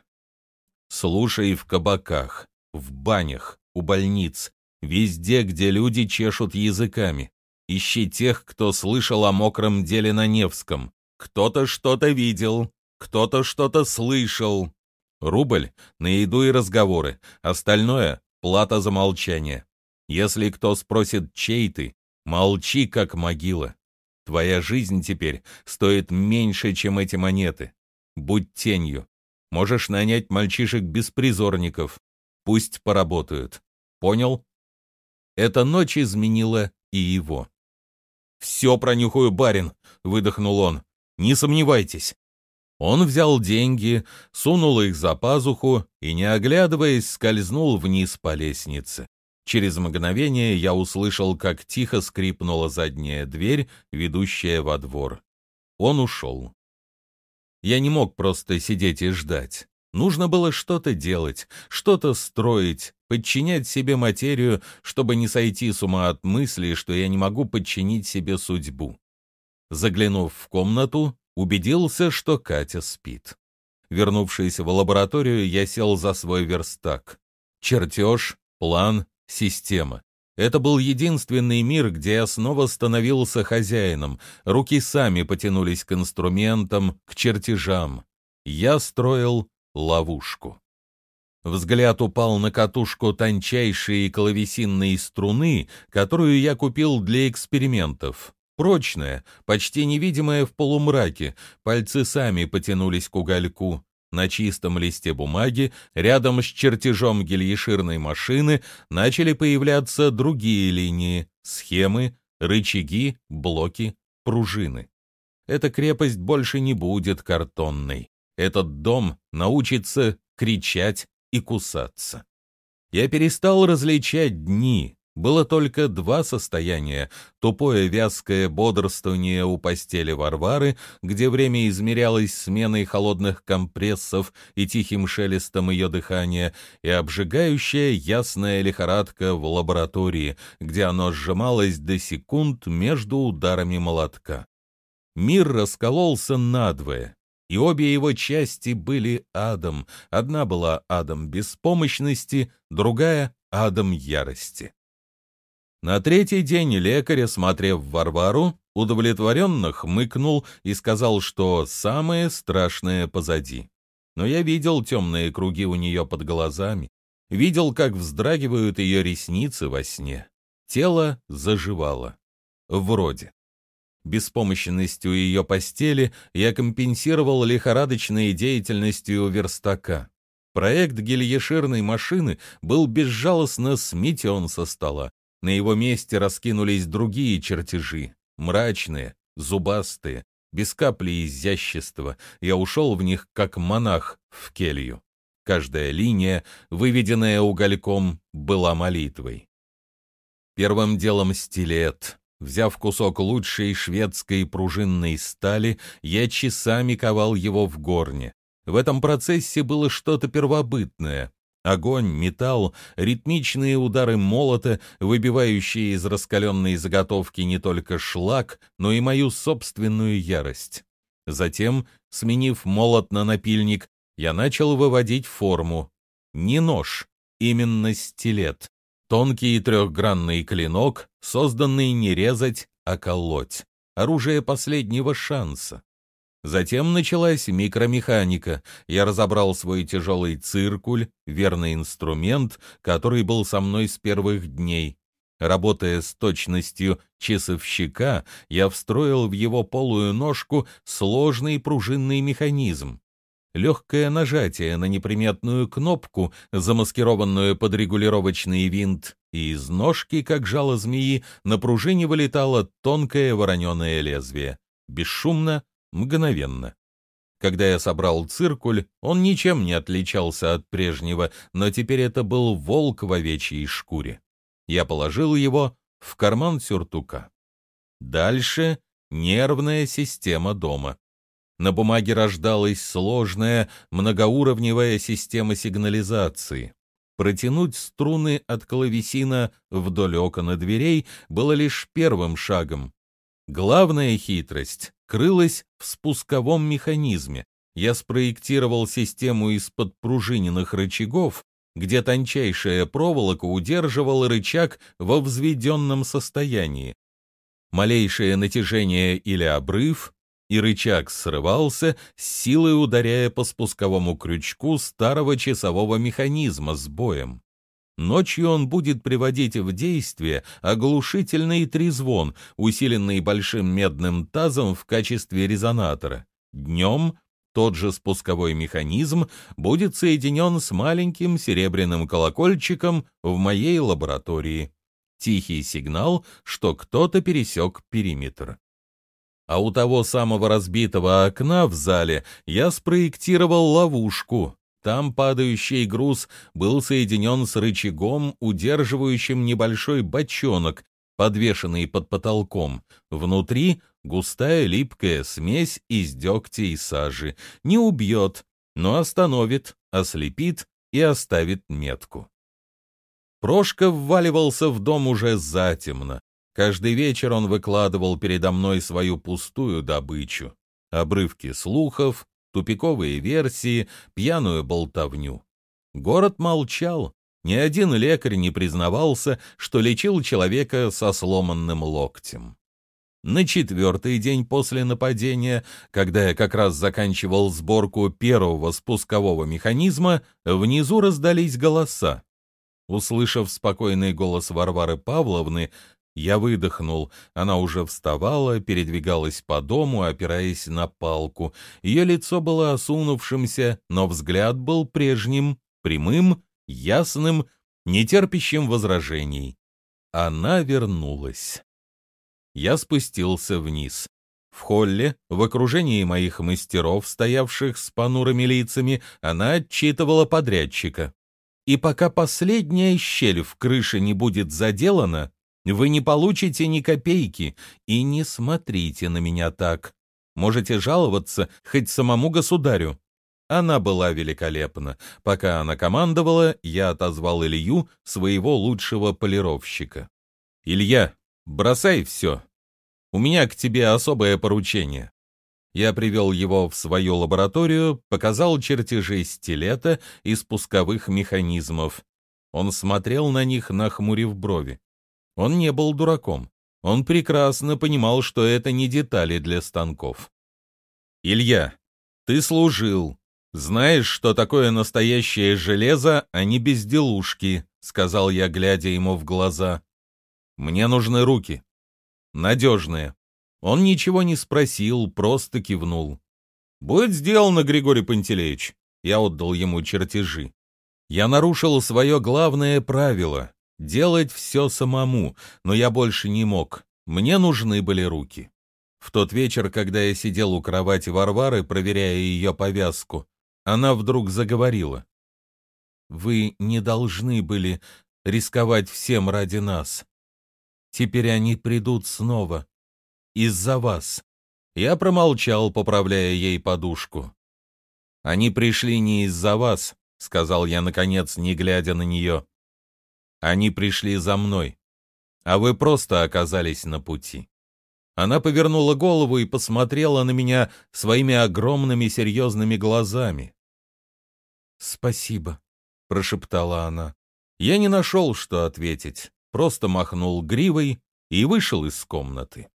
Слушай в кабаках, в банях, у больниц, везде, где люди чешут языками. Ищи тех, кто слышал о мокром деле на Невском. Кто-то что-то видел, кто-то что-то слышал. Рубль на еду и разговоры, остальное — плата за молчание. Если кто спросит, чей ты, молчи, как могила. Твоя жизнь теперь стоит меньше, чем эти монеты. Будь тенью. Можешь нанять мальчишек-беспризорников. Пусть поработают. Понял? Эта ночь изменила и его. «Все пронюхаю, барин», — выдохнул он. «Не сомневайтесь». Он взял деньги, сунул их за пазуху и, не оглядываясь, скользнул вниз по лестнице. Через мгновение я услышал, как тихо скрипнула задняя дверь, ведущая во двор. Он ушел. Я не мог просто сидеть и ждать. Нужно было что-то делать, что-то строить, подчинять себе материю, чтобы не сойти с ума от мысли, что я не могу подчинить себе судьбу. Заглянув в комнату, убедился, что Катя спит. Вернувшись в лабораторию, я сел за свой верстак. Чертеж, план, система. Это был единственный мир, где я снова становился хозяином. Руки сами потянулись к инструментам, к чертежам. Я строил ловушку. Взгляд упал на катушку тончайшей клавесинной струны, которую я купил для экспериментов. Прочная, почти невидимая в полумраке, пальцы сами потянулись к угольку. На чистом листе бумаги, рядом с чертежом гильеширной машины, начали появляться другие линии, схемы, рычаги, блоки, пружины. Эта крепость больше не будет картонной. Этот дом научится кричать и кусаться. Я перестал различать дни. Было только два состояния — тупое вязкое бодрствование у постели Варвары, где время измерялось сменой холодных компрессов и тихим шелестом ее дыхания, и обжигающая ясная лихорадка в лаборатории, где оно сжималось до секунд между ударами молотка. Мир раскололся надвое, и обе его части были адом. Одна была адом беспомощности, другая — адом ярости. На третий день лекарь, осмотрев Варвару, удовлетворенно хмыкнул и сказал, что самое страшное позади. Но я видел темные круги у нее под глазами, видел, как вздрагивают ее ресницы во сне. Тело заживало. Вроде. Беспомощностью ее постели я компенсировал лихорадочной деятельностью верстака. Проект гильеширной машины был безжалостно сметен со стола. На его месте раскинулись другие чертежи, мрачные, зубастые, без капли изящества. Я ушел в них, как монах в келью. Каждая линия, выведенная угольком, была молитвой. Первым делом стилет. Взяв кусок лучшей шведской пружинной стали, я часами ковал его в горне. В этом процессе было что-то первобытное. Огонь, металл, ритмичные удары молота, выбивающие из раскаленной заготовки не только шлак, но и мою собственную ярость. Затем, сменив молот на напильник, я начал выводить форму. Не нож, именно стилет. Тонкий трехгранный клинок, созданный не резать, а колоть. Оружие последнего шанса. Затем началась микромеханика. Я разобрал свой тяжелый циркуль, верный инструмент, который был со мной с первых дней. Работая с точностью часовщика, я встроил в его полую ножку сложный пружинный механизм. Легкое нажатие на неприметную кнопку, замаскированную под регулировочный винт, и из ножки, как жало змеи, на пружине вылетало тонкое вороненое лезвие. Бесшумно, мгновенно. Когда я собрал циркуль, он ничем не отличался от прежнего, но теперь это был волк в овечьей шкуре. Я положил его в карман сюртука. Дальше нервная система дома. На бумаге рождалась сложная, многоуровневая система сигнализации. Протянуть струны от клавесина вдоль окон и дверей было лишь первым шагом. Главная хитрость крылась в спусковом механизме. Я спроектировал систему из подпружиненных рычагов, где тончайшая проволока удерживала рычаг во взведенном состоянии. Малейшее натяжение или обрыв, и рычаг срывался, силой ударяя по спусковому крючку старого часового механизма с боем. Ночью он будет приводить в действие оглушительный трезвон, усиленный большим медным тазом в качестве резонатора. Днем тот же спусковой механизм будет соединен с маленьким серебряным колокольчиком в моей лаборатории. Тихий сигнал, что кто-то пересек периметр. А у того самого разбитого окна в зале я спроектировал ловушку, там падающий груз был соединен с рычагом, удерживающим небольшой бочонок, подвешенный под потолком. Внутри густая липкая смесь из дегтя и сажи. Не убьет, но остановит, ослепит и оставит метку. Прошка вваливался в дом уже затемно. Каждый вечер он выкладывал передо мной свою пустую добычу. Обрывки слухов, тупиковые версии, пьяную болтовню. Город молчал, ни один лекарь не признавался, что лечил человека со сломанным локтем. На четвертый день после нападения, когда я как раз заканчивал сборку первого спускового механизма, внизу раздались голоса. Услышав спокойный голос Варвары Павловны, я выдохнул. Она уже вставала, передвигалась по дому, опираясь на палку. Ее лицо было осунувшимся, но взгляд был прежним, прямым, ясным, нетерпящим возражений. Она вернулась. Я спустился вниз. В холле, в окружении моих мастеров, стоявших с понурыми лицами, она отчитывала подрядчика. И пока последняя щель в крыше не будет заделана, вы не получите ни копейки, и не смотрите на меня так. Можете жаловаться хоть самому государю. Она была великолепна. Пока она командовала, я отозвал Илью, своего лучшего полировщика. «Илья, бросай все. У меня к тебе особое поручение». Я привел его в свою лабораторию, показал чертежи стилета и спусковых механизмов. Он смотрел на них, нахмурив брови. Он не был дураком. Он прекрасно понимал, что это не детали для станков. «Илья, ты служил. Знаешь, что такое настоящее железо, а не безделушки», — сказал я, глядя ему в глаза. «Мне нужны руки. Надежные». Он ничего не спросил, просто кивнул. «Будет сделано, Григорий Пантелеич». Я отдал ему чертежи. Я нарушил свое главное правило делать все самому, но я больше не мог. Мне нужны были руки. В тот вечер, когда я сидел у кровати Варвары, проверяя ее повязку, она вдруг заговорила. «Вы не должны были рисковать всем ради нас. Теперь они придут снова. Из-за вас». Я промолчал, поправляя ей подушку. «Они пришли не из-за вас», — сказал я, наконец, не глядя на нее. «Они пришли за мной, а вы просто оказались на пути». Она повернула голову и посмотрела на меня своими огромными серьезными глазами. «Спасибо», — прошептала она. Я не нашел, что ответить, просто махнул гривой и вышел из комнаты.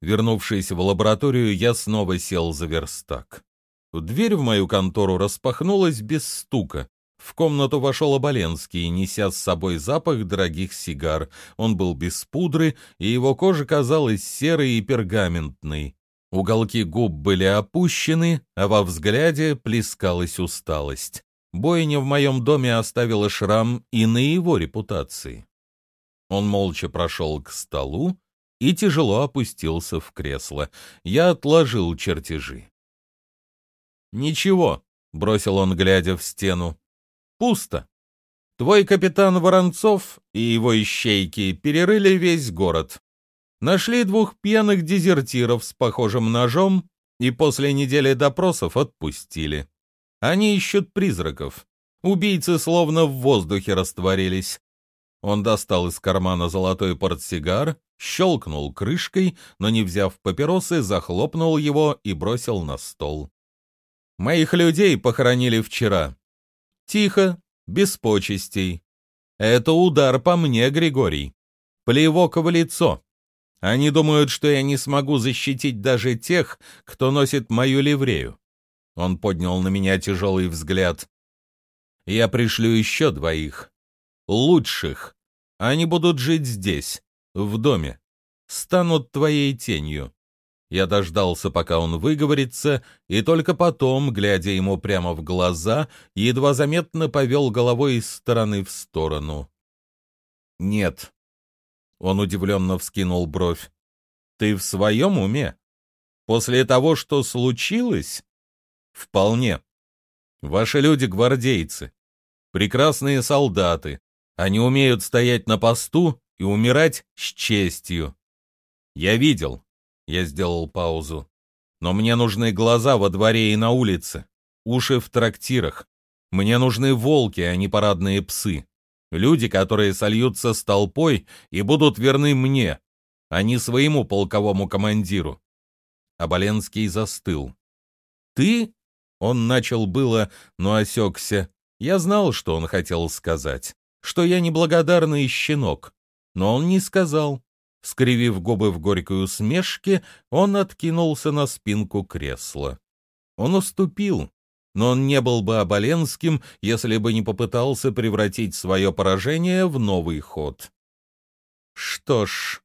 Вернувшись в лабораторию, я снова сел за верстак. Дверь в мою контору распахнулась без стука. В комнату вошел Оболенский, неся с собой запах дорогих сигар. Он был без пудры, и его кожа казалась серой и пергаментной. Уголки губ были опущены, а во взгляде плескалась усталость. Бойня в моем доме оставила шрам и на его репутации. Он молча прошел к столу и тяжело опустился в кресло. Я отложил чертежи. «Ничего», — бросил он, глядя в стену. Пусто. Твой капитан Воронцов и его ищейки перерыли весь город. Нашли двух пьяных дезертиров с похожим ножом и после недели допросов отпустили. Они ищут призраков. Убийцы словно в воздухе растворились. Он достал из кармана золотой портсигар, щелкнул крышкой, но, не взяв папиросы, захлопнул его и бросил на стол. «Моих людей похоронили вчера. Тихо, без почестей. Это удар по мне, Григорий. Плевок в лицо. Они думают, что я не смогу защитить даже тех, кто носит мою ливрею. Он поднял на меня тяжелый взгляд. Я пришлю еще двоих. Лучших. Они будут жить здесь, в доме. Станут твоей тенью. Я дождался, пока он выговорится, и только потом, глядя ему прямо в глаза, едва заметно повел головой из стороны в сторону. «Нет». Он удивленно вскинул бровь. «Ты в своем уме? После того, что случилось?» «Вполне. Ваши люди — гвардейцы. Прекрасные солдаты. Они умеют стоять на посту и умирать с честью. Я видел, я сделал паузу. Но мне нужны глаза во дворе и на улице, уши в трактирах. Мне нужны волки, а не парадные псы. Люди, которые сольются с толпой и будут верны мне, а не своему полковому командиру. Оболенский застыл. «Ты?» — он начал было, но осекся. Я знал, что он хотел сказать, что я неблагодарный щенок, но он не сказал. Скривив губы в горькой усмешке, он откинулся на спинку кресла. Он уступил, но он не был бы Оболенским, если бы не попытался превратить свое поражение в новый ход. «Что ж,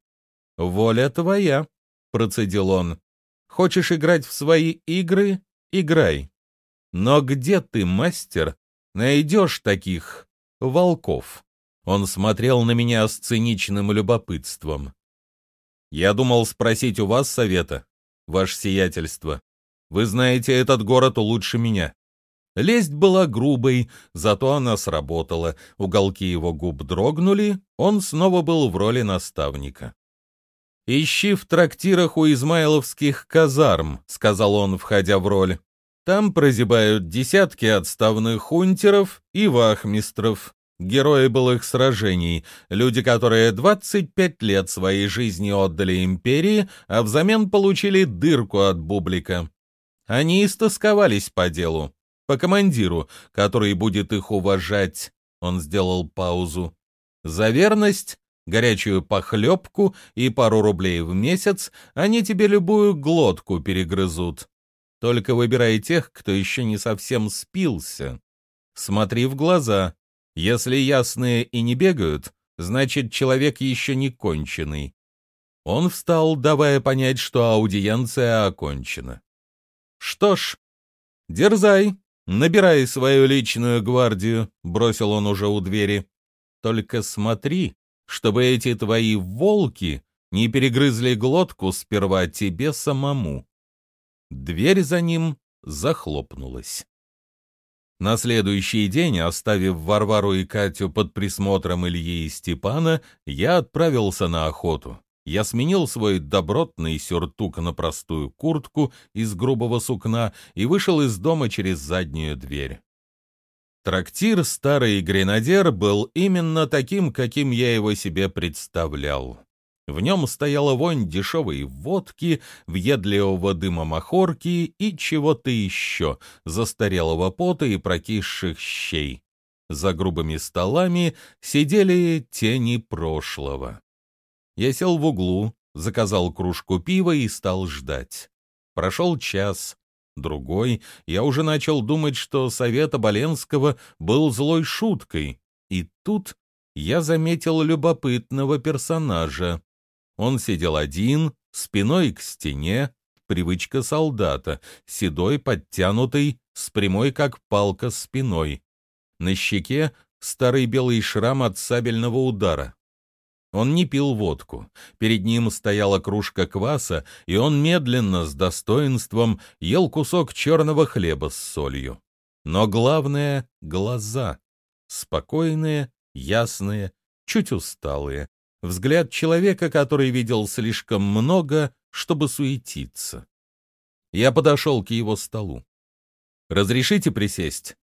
воля твоя», — процедил он. «Хочешь играть в свои игры — играй. Но где ты, мастер, найдешь таких волков?» Он смотрел на меня с циничным любопытством. Я думал спросить у вас совета, ваше сиятельство. Вы знаете этот город лучше меня. Лесть была грубой, зато она сработала. Уголки его губ дрогнули, он снова был в роли наставника. «Ищи в трактирах у измайловских казарм», — сказал он, входя в роль. «Там прозябают десятки отставных унтеров и вахмистров. Герои былых сражений, люди, которые 25 лет своей жизни отдали империи, а взамен получили дырку от бублика. Они истосковались по делу, по командиру, который будет их уважать. Он сделал паузу. За верность, горячую похлебку и пару рублей в месяц они тебе любую глотку перегрызут. Только выбирай тех, кто еще не совсем спился. Смотри в глаза, если ясные и не бегают, значит, человек еще не конченый. Он встал, давая понять, что аудиенция окончена. «Что ж, дерзай, набирай свою личную гвардию», — бросил он уже у двери. «Только смотри, чтобы эти твои волки не перегрызли глотку сперва тебе самому. Дверь за ним захлопнулась. На следующий день, оставив Варвару и Катю под присмотром Ильи и Степана, я отправился на охоту. Я сменил свой добротный сюртук на простую куртку из грубого сукна и вышел из дома через заднюю дверь. Трактир «Старый гренадер» был именно таким, каким я его себе представлял. В нем стояла вонь дешевой водки, въедливого дыма махорки и чего-то еще, застарелого пота и прокисших щей. За грубыми столами сидели тени прошлого. Я сел в углу, заказал кружку пива и стал ждать. Прошел час, другой. Я уже начал думать, что совет Оболенского был злой шуткой. И тут я заметил любопытного персонажа. Он сидел один, спиной к стене, привычка солдата, седой, подтянутый, с прямой, как палка, спиной. На щеке старый белый шрам от сабельного удара. Он не пил водку. Перед ним стояла кружка кваса, и он медленно, с достоинством, ел кусок черного хлеба с солью. Но главное — глаза. Спокойные, ясные, чуть усталые взгляд человека, который видел слишком много, чтобы суетиться. Я подошел к его столу. «Разрешите присесть?»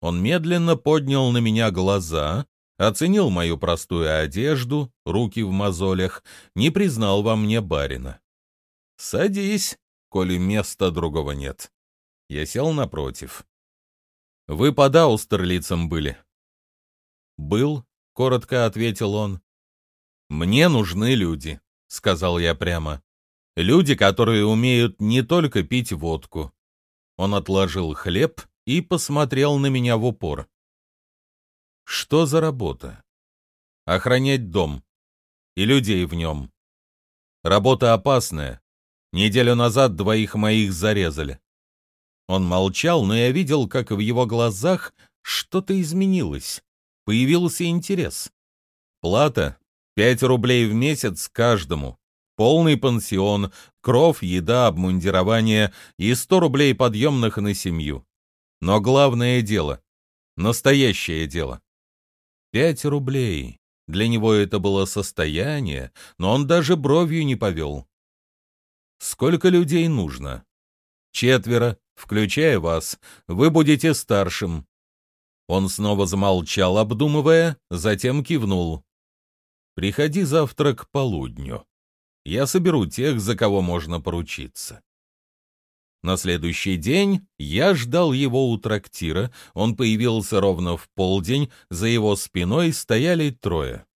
Он медленно поднял на меня глаза, оценил мою простую одежду, руки в мозолях, не признал во мне барина. «Садись, коли места другого нет». Я сел напротив. «Вы под Аустерлицем были?» «Был», — коротко ответил он. «Мне нужны люди», — сказал я прямо. «Люди, которые умеют не только пить водку». Он отложил хлеб и посмотрел на меня в упор. «Что за работа?» «Охранять дом. И людей в нем. Работа опасная. Неделю назад двоих моих зарезали». Он молчал, но я видел, как в его глазах что-то изменилось. Появился интерес. Плата Пять рублей в месяц каждому. Полный пансион, кров, еда, обмундирование и сто рублей подъемных на семью. Но главное дело. Настоящее дело. Пять рублей. Для него это было состояние, но он даже бровью не повел. Сколько людей нужно? Четверо, включая вас. Вы будете старшим. Он снова замолчал, обдумывая, затем кивнул. Приходи завтра к полудню. Я соберу тех, за кого можно поручиться. На следующий день я ждал его у трактира, он появился ровно в полдень, за его спиной стояли трое.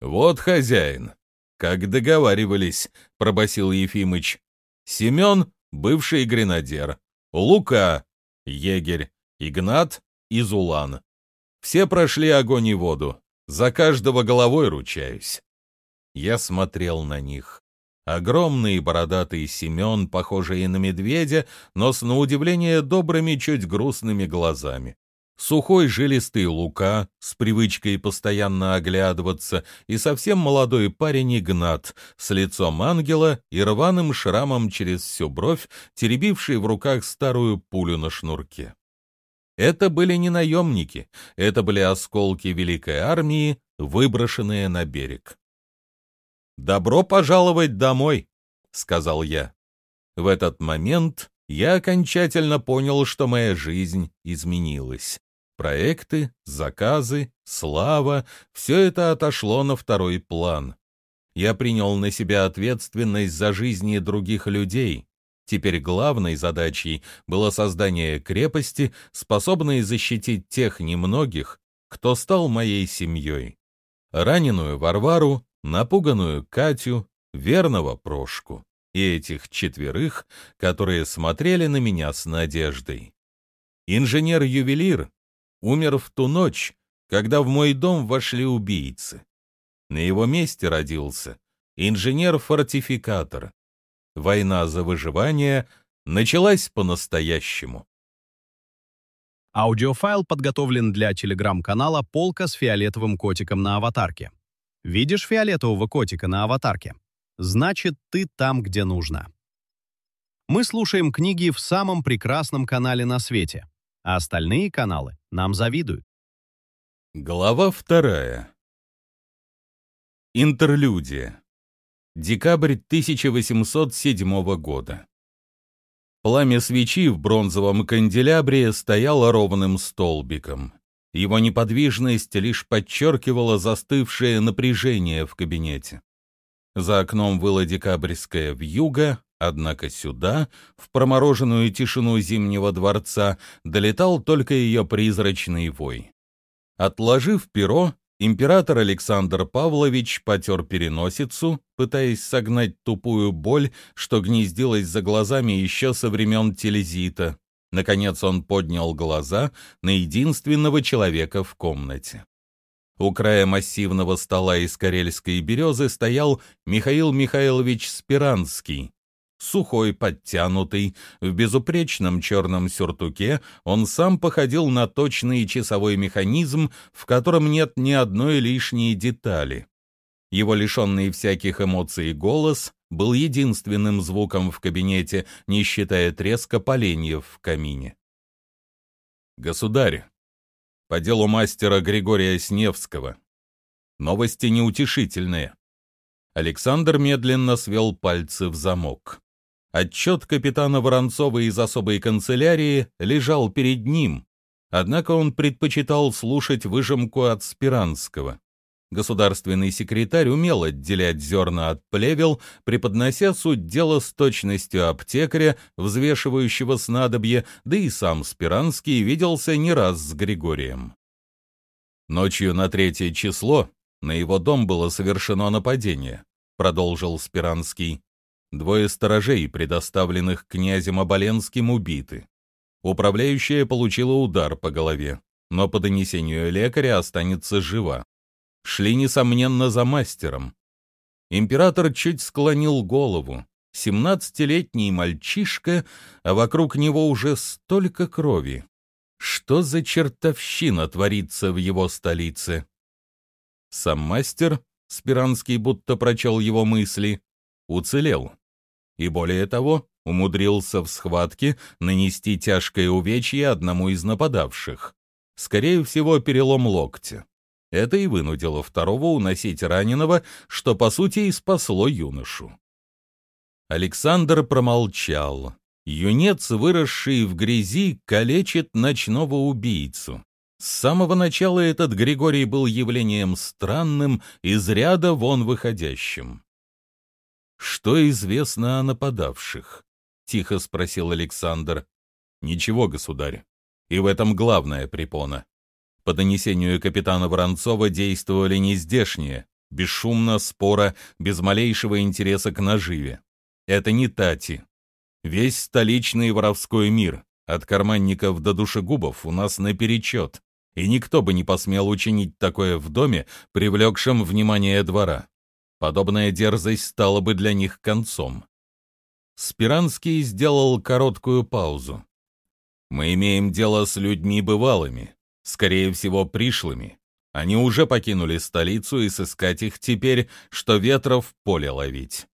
«Вот хозяин, как договаривались», — пробасил Ефимыч. «Семен — бывший гренадер, Лука — егерь, Игнат — Изулан. Все прошли огонь и воду. За каждого головой ручаюсь. Я смотрел на них. Огромный бородатый Семен, похожий на медведя, но с на удивление добрыми, чуть грустными глазами. Сухой жилистый Лука, с привычкой постоянно оглядываться, и совсем молодой парень Игнат, с лицом ангела и рваным шрамом через всю бровь, теребивший в руках старую пулю на шнурке. Это были не наемники, это были осколки великой армии, выброшенные на берег. «Добро пожаловать домой», — сказал я. В этот момент я окончательно понял, что моя жизнь изменилась. Проекты, заказы, слава — все это отошло на второй план. Я принял на себя ответственность за жизни других людей, Теперь главной задачей было создание крепости, способной защитить тех немногих, кто стал моей семьей. Раненую Варвару, напуганную Катю, верного Прошку и этих четверых, которые смотрели на меня с надеждой. Инженер-ювелир умер в ту ночь, когда в мой дом вошли убийцы. На его месте родился инженер-фортификатор, война за выживание началась по-настоящему. Аудиофайл подготовлен для телеграм-канала «Полка с фиолетовым котиком на аватарке». Видишь фиолетового котика на аватарке? Значит, ты там, где нужно. Мы слушаем книги в самом прекрасном канале на свете, а остальные каналы нам завидуют. Глава вторая. Интерлюдия. Декабрь 1807 года. Пламя свечи в бронзовом канделябре стояло ровным столбиком. Его неподвижность лишь подчеркивала застывшее напряжение в кабинете. За окном выла декабрьская вьюга, однако сюда, в промороженную тишину Зимнего дворца, долетал только ее призрачный вой. Отложив перо, император Александр Павлович потер переносицу, пытаясь согнать тупую боль, что гнездилась за глазами еще со времен телезита. Наконец он поднял глаза на единственного человека в комнате. У края массивного стола из карельской березы стоял Михаил Михайлович Спиранский. Сухой, подтянутый, в безупречном черном сюртуке, он сам походил на точный часовой механизм, в котором нет ни одной лишней детали. Его лишенный всяких эмоций голос был единственным звуком в кабинете, не считая треска поленьев в камине. «Государь, по делу мастера Григория Сневского. Новости неутешительные». Александр медленно свел пальцы в замок. Отчет капитана Воронцова из особой канцелярии лежал перед ним, однако он предпочитал слушать выжимку от Спиранского. Государственный секретарь умел отделять зерна от плевел, преподнося суть дела с точностью аптекаря, взвешивающего снадобье, да и сам Спиранский виделся не раз с Григорием. Ночью на третье число на его дом было совершено нападение, продолжил Спиранский. Двое сторожей, предоставленных князем Оболенским, убиты. Управляющая получила удар по голове, но по донесению лекаря останется жива шли, несомненно, за мастером. Император чуть склонил голову. Семнадцатилетний мальчишка, а вокруг него уже столько крови. Что за чертовщина творится в его столице? Сам мастер, Спиранский будто прочел его мысли, уцелел. И более того, умудрился в схватке нанести тяжкое увечье одному из нападавших. Скорее всего, перелом локтя. Это и вынудило второго уносить раненого, что, по сути, и спасло юношу. Александр промолчал. Юнец, выросший в грязи, калечит ночного убийцу. С самого начала этот Григорий был явлением странным, из ряда вон выходящим. «Что известно о нападавших?» — тихо спросил Александр. «Ничего, государь. И в этом главная препона. По донесению капитана Воронцова действовали не здешние, бесшумно, спора, без малейшего интереса к наживе. Это не Тати. Весь столичный воровской мир, от карманников до душегубов, у нас наперечет, и никто бы не посмел учинить такое в доме, привлекшем внимание двора. Подобная дерзость стала бы для них концом. Спиранский сделал короткую паузу. «Мы имеем дело с людьми бывалыми, скорее всего, пришлыми. Они уже покинули столицу, и сыскать их теперь, что ветров в поле ловить.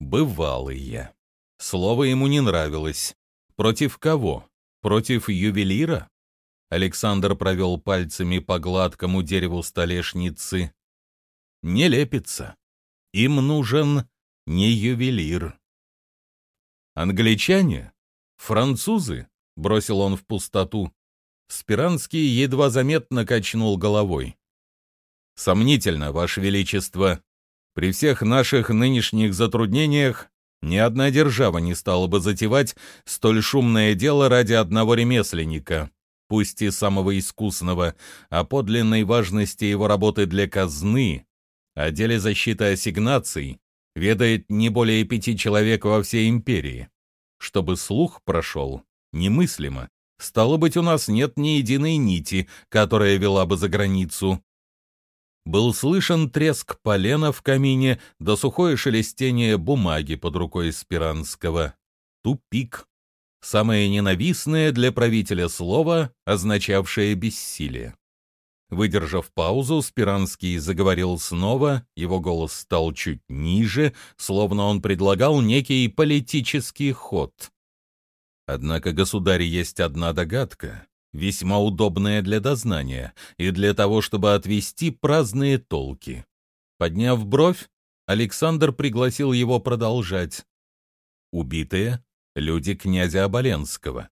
Бывалые. Слово ему не нравилось. Против кого? Против ювелира? Александр провел пальцами по гладкому дереву столешницы. Не лепится. Им нужен не ювелир. Англичане? Французы? Бросил он в пустоту. Спиранский едва заметно качнул головой. «Сомнительно, Ваше Величество. При всех наших нынешних затруднениях ни одна держава не стала бы затевать столь шумное дело ради одного ремесленника, пусть и самого искусного, о подлинной важности его работы для казны, о деле защиты ассигнаций, ведает не более пяти человек во всей империи. Чтобы слух прошел, немыслимо. Стало быть, у нас нет ни единой нити, которая вела бы за границу. Был слышен треск полена в камине да сухое шелестение бумаги под рукой Спиранского. Тупик. Самое ненавистное для правителя слово, означавшее бессилие. Выдержав паузу, Спиранский заговорил снова, его голос стал чуть ниже, словно он предлагал некий политический ход. Однако, государь, есть одна догадка, весьма удобная для дознания и для того, чтобы отвести праздные толки. Подняв бровь, Александр пригласил его продолжать. Убитые — люди князя Оболенского.